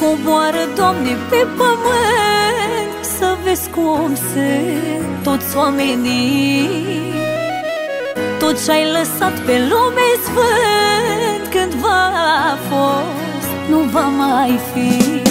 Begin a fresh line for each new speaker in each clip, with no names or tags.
Coboară, Doamne, pe pământ. Să vezi cum se toți oamenii. Tot ce-ai lăsat pe lume sfânt Când va a fost, nu va mai fi.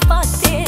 spate eh?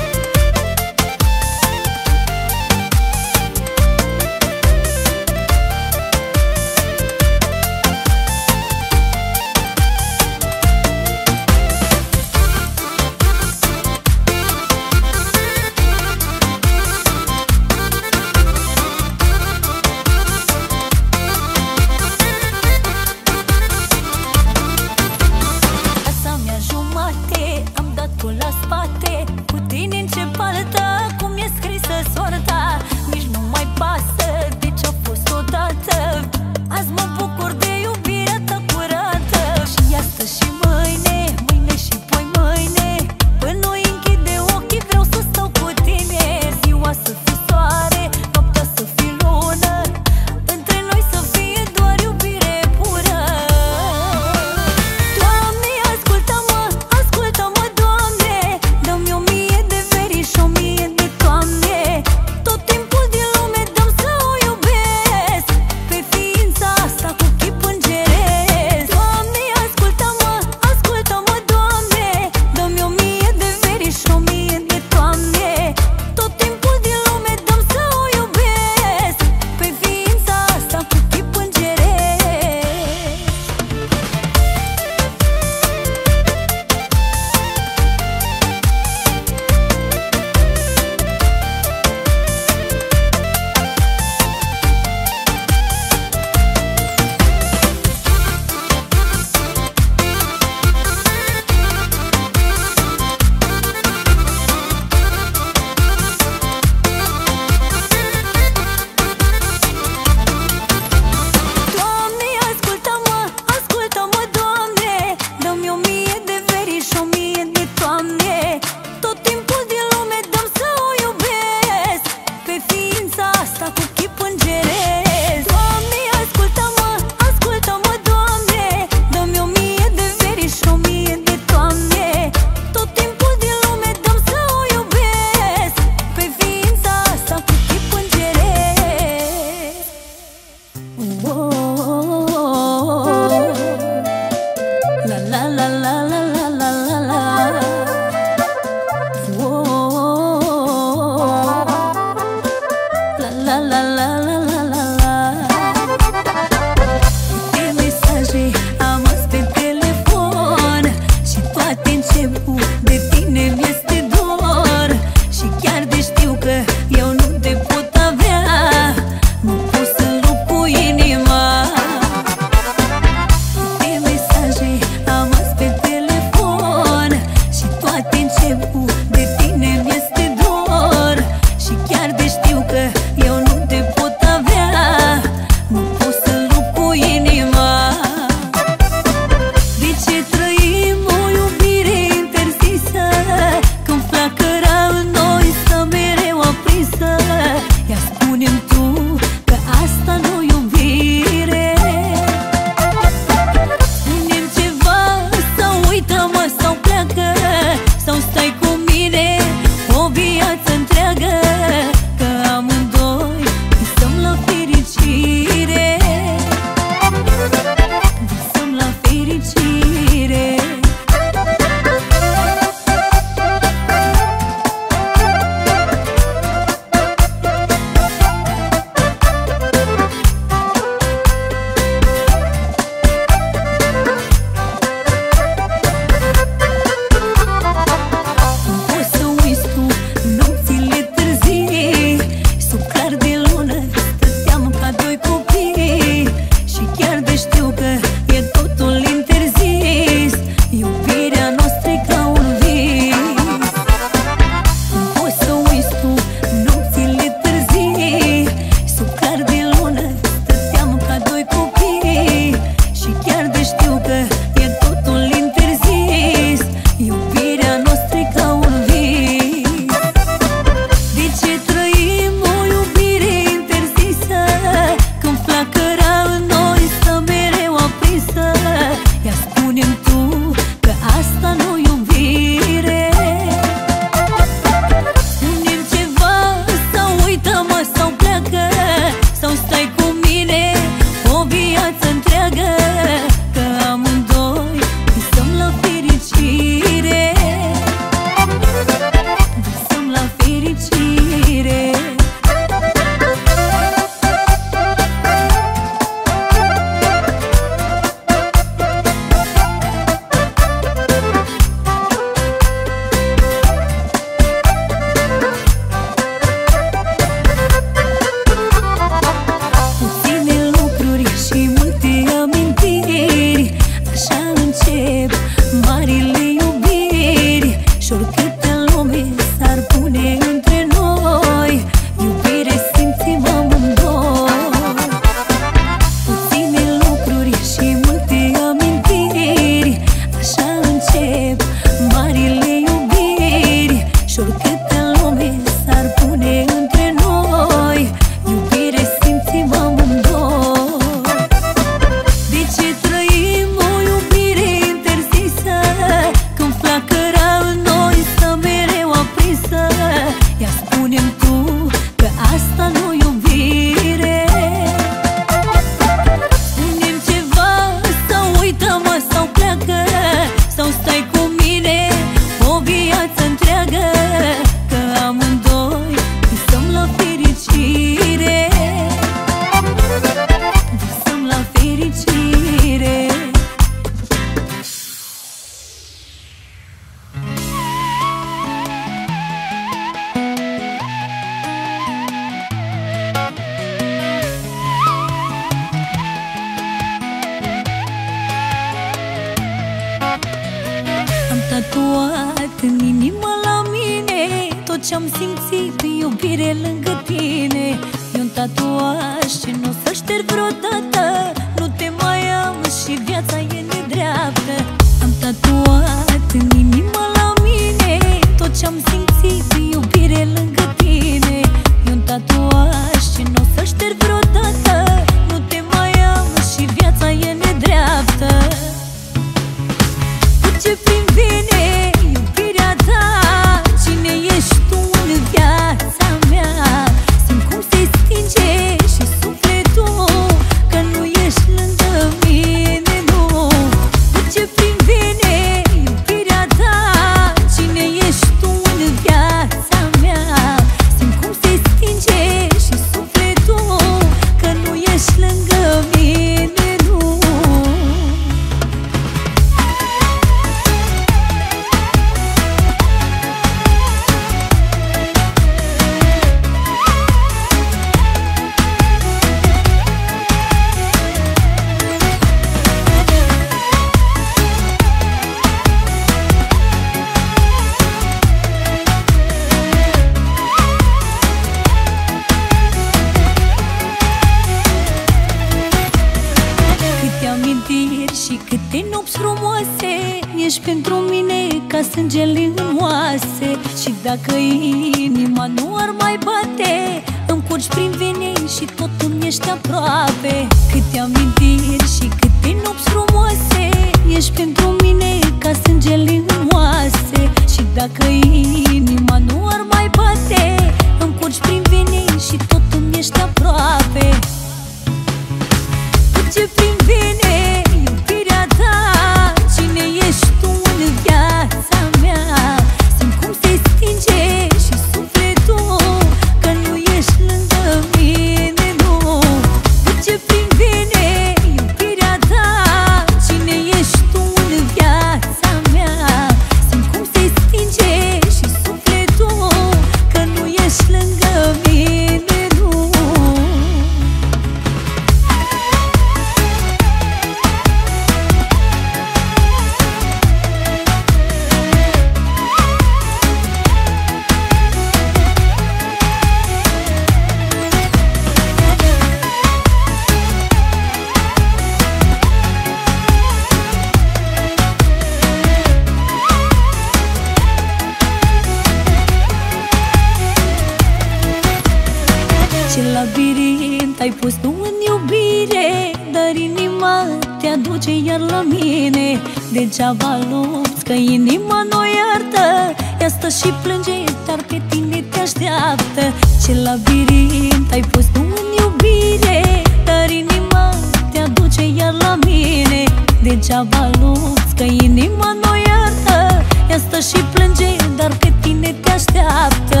Ce labirint ai pus tu în iubire Dar inima te aduce iar la mine. Degeaba lupți că inima nu iartă Ea stă și plânge, dar pe tine te așteaptă. Ce labirint ai pus tu în iubire Dar inima te aduce iar la mine. Degeaba lupți că inima nu iartă Ea stă și plânge, dar pe tine te așteaptă.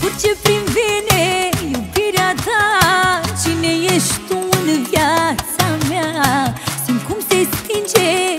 Curge prin vene iubirea ta. Cine ești tu în viața mea? Simt cum se stinge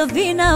să vină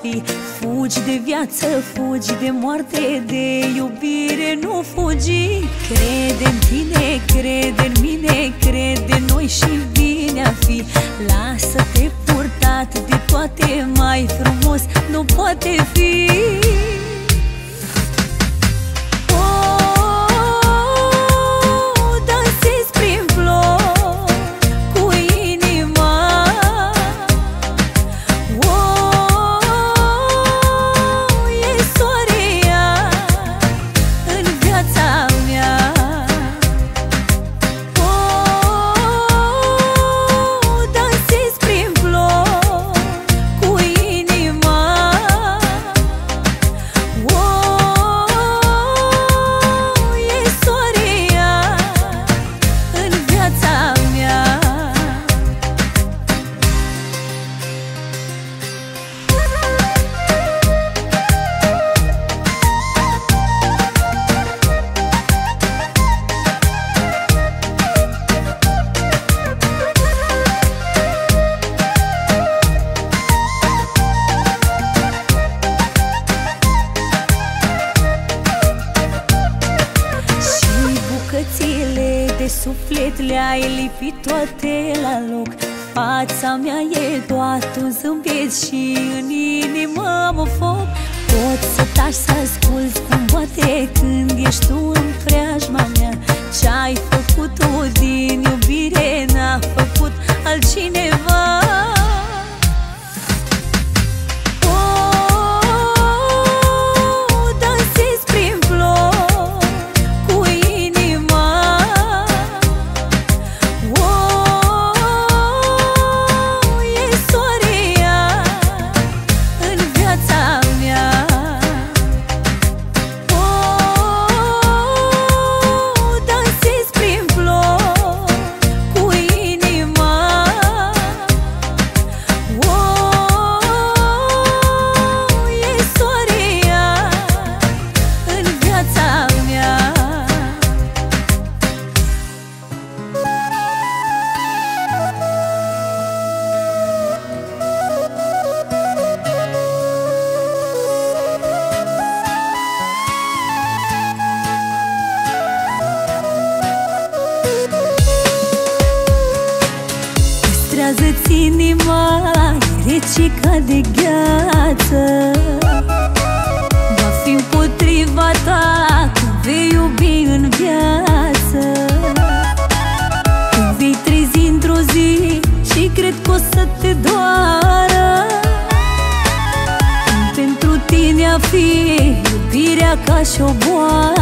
fi Fugi de viață, toate la loc. Fața mea e doar un zâmbet și în inimă am foc. Pot să taci să asculți cum bate când ești tu ca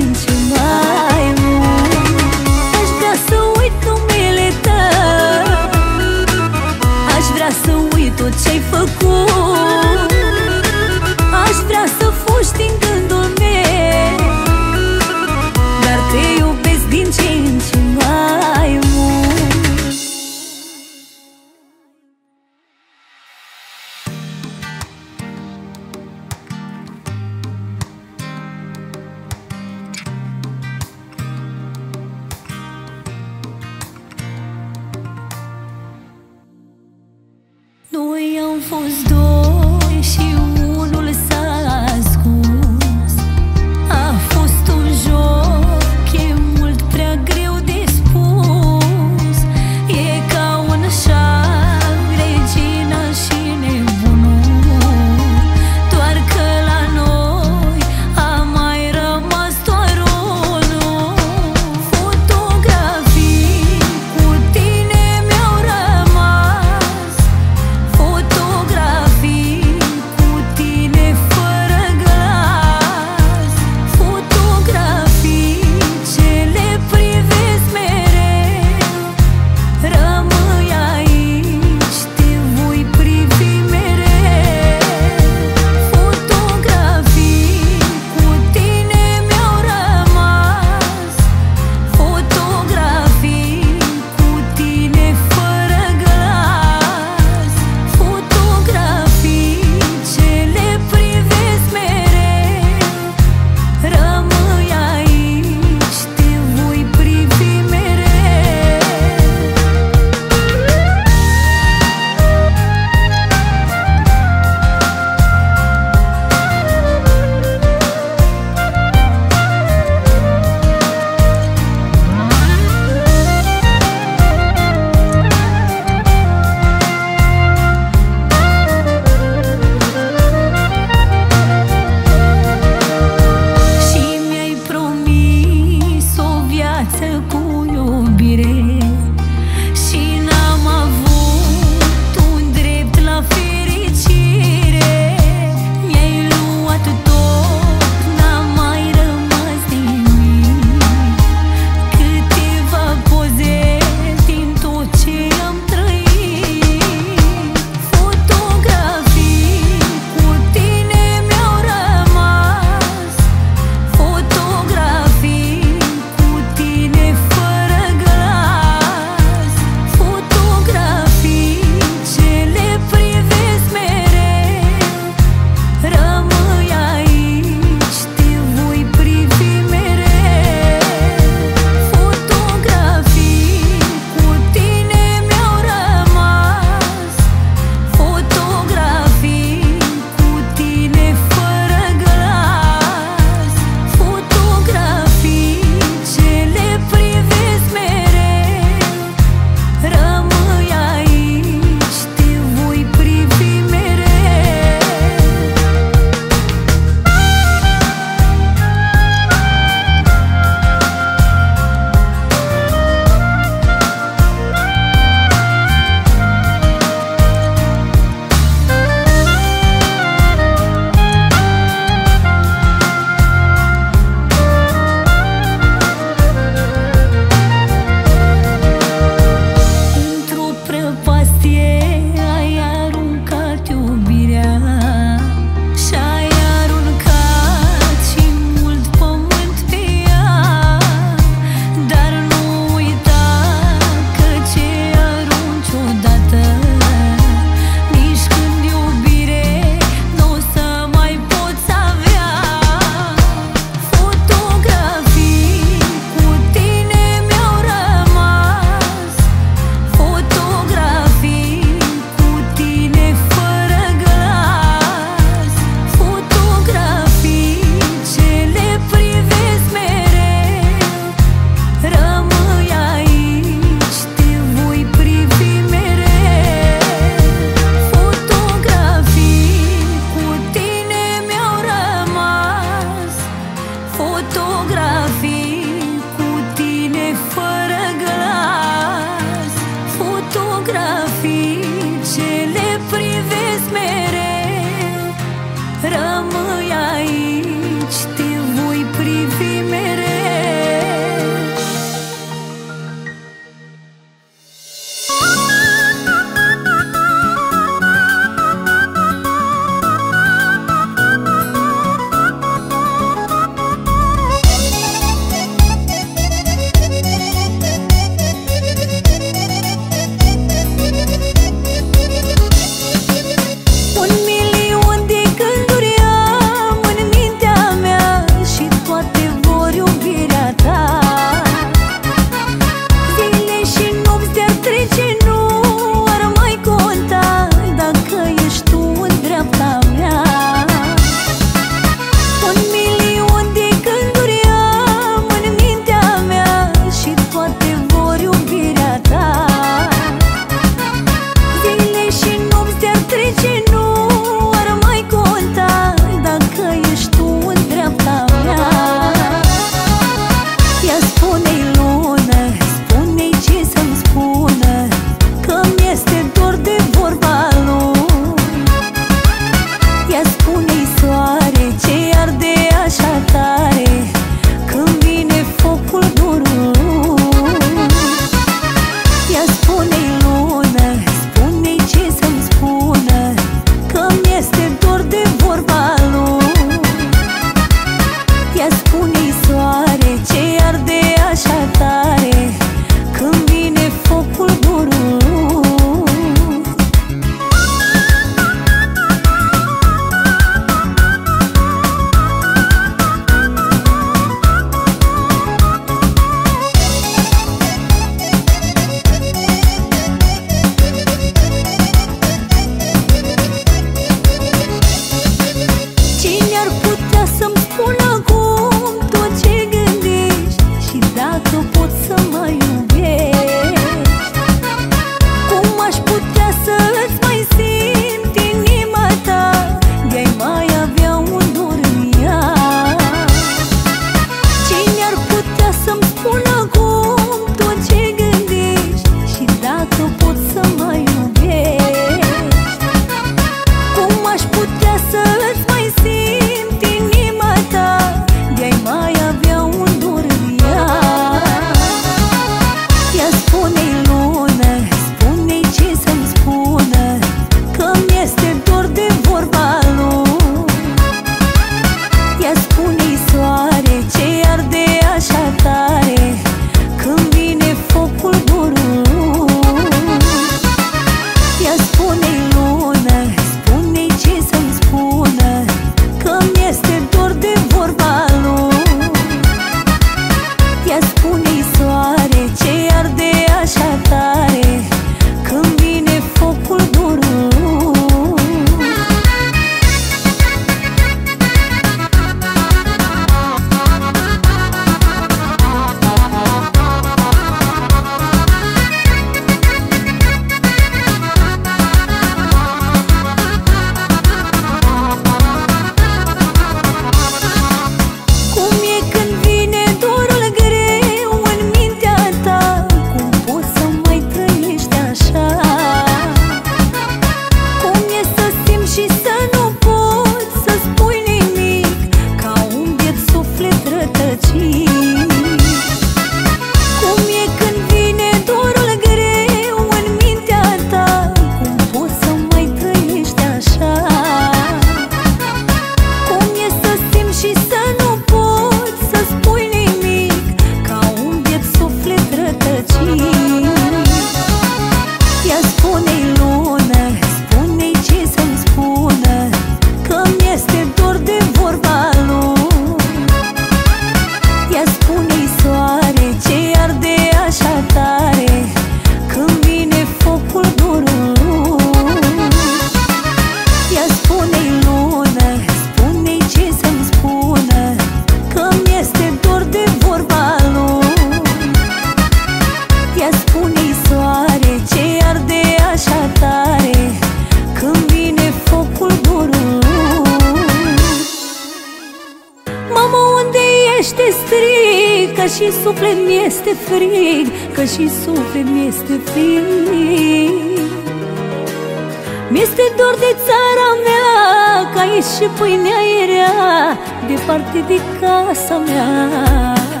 de casa mea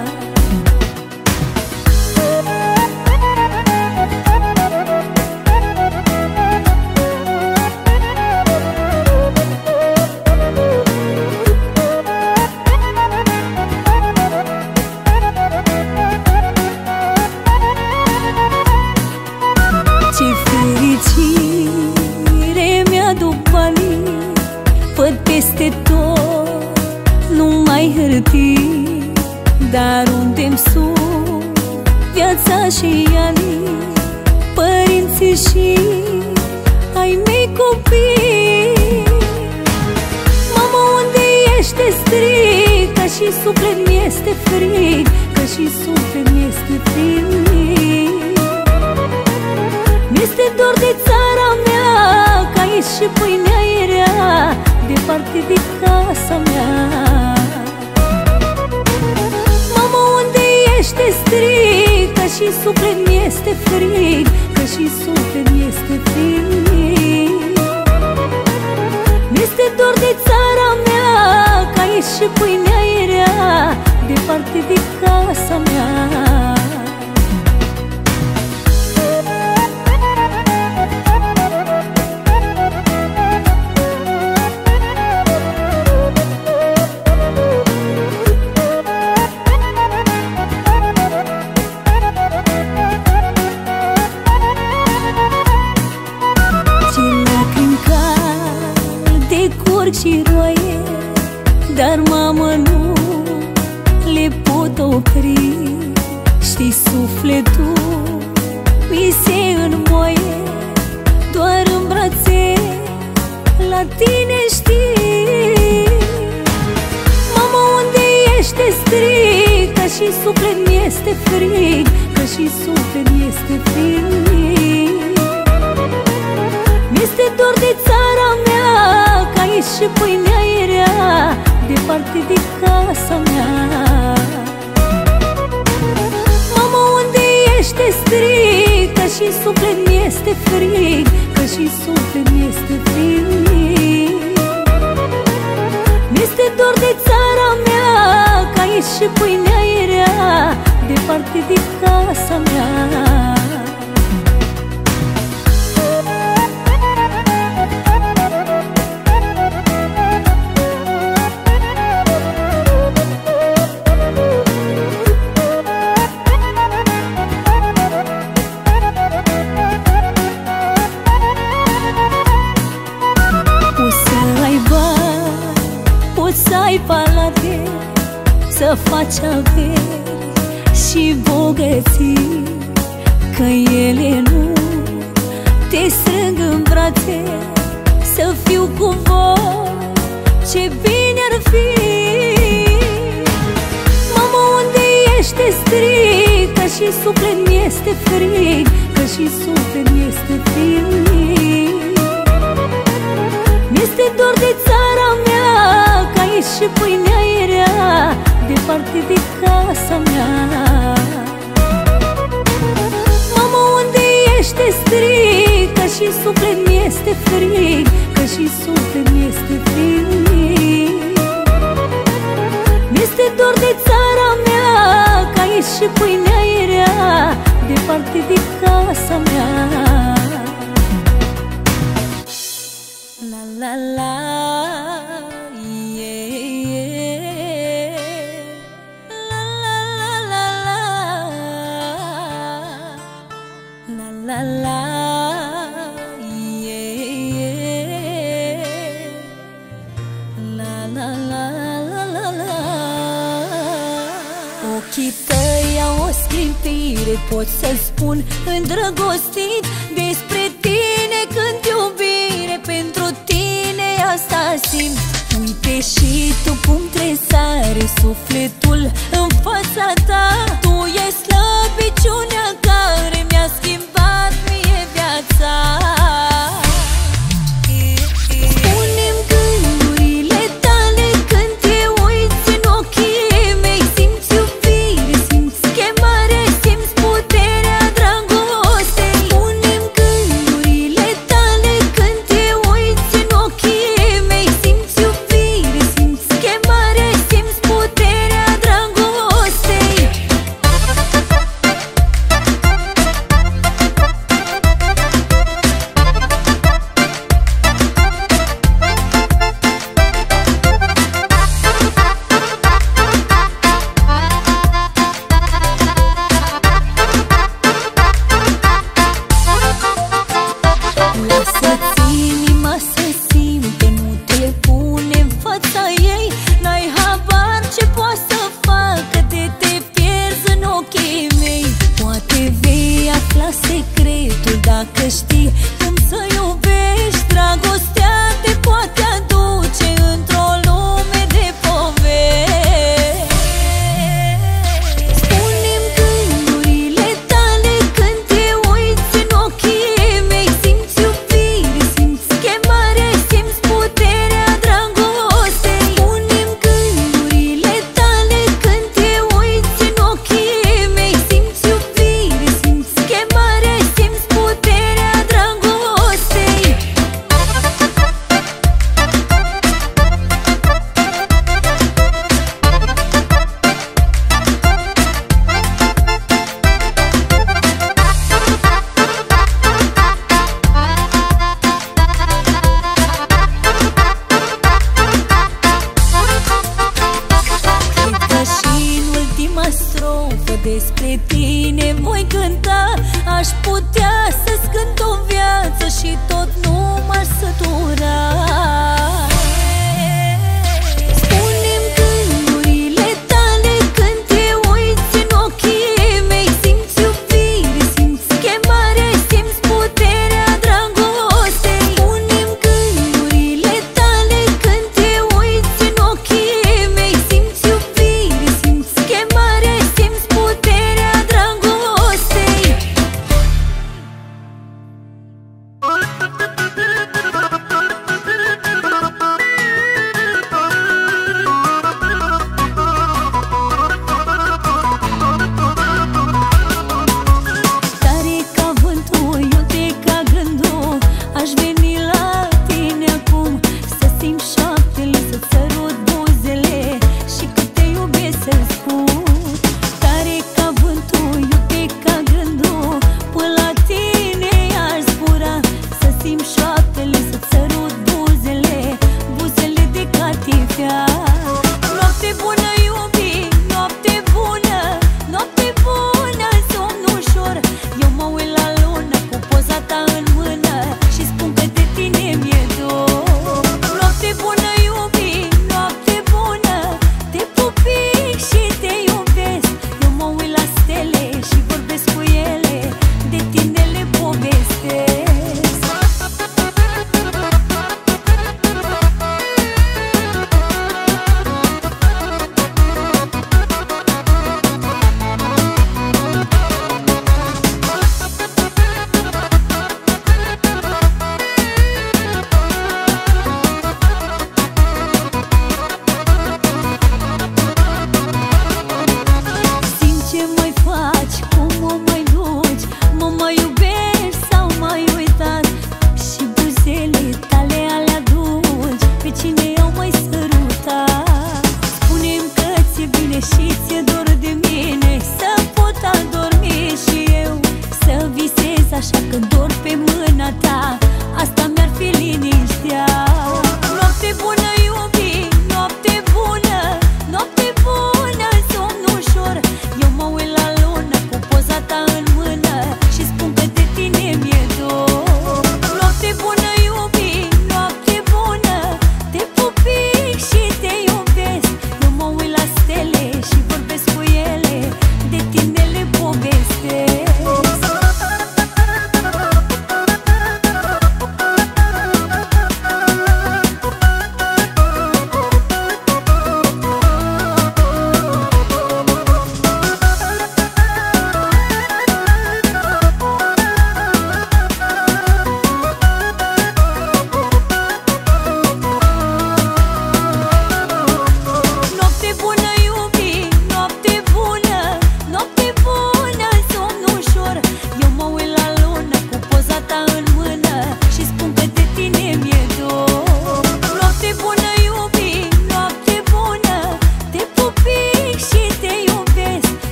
este frig Că și suflet mi este frig. Mi-este dor de țara mea aici și pâinea era Departe de casa mea. Mama, unde ești, te strig Că și suflet mi-este frig Că și suflet mi-este frig. Mi-este dor de țara mea Că aici și pâinea era Departe de casa mea. Să faci averi și bogății Că ele nu te strâng în brațe. Să fiu cu voi, ce bine ar fi. Mama, unde ești, te strig Că și suflet mi-este frig Că și suflet mi-este frig. Mi-este dor de țara mea Că aici și pâinea era departe de casa mea te strig Că și suflet mi-este frig Că și suflet mi-este frig. Mi-este dor de țara mea Că aici și pâinea era Departe de casa mea. La la la Pot să spun îndrăgostit Despre tine când iubire Pentru tine asta simt. Uite și tu cum tresare sufletul în fața ta. Tu e slăbiciunea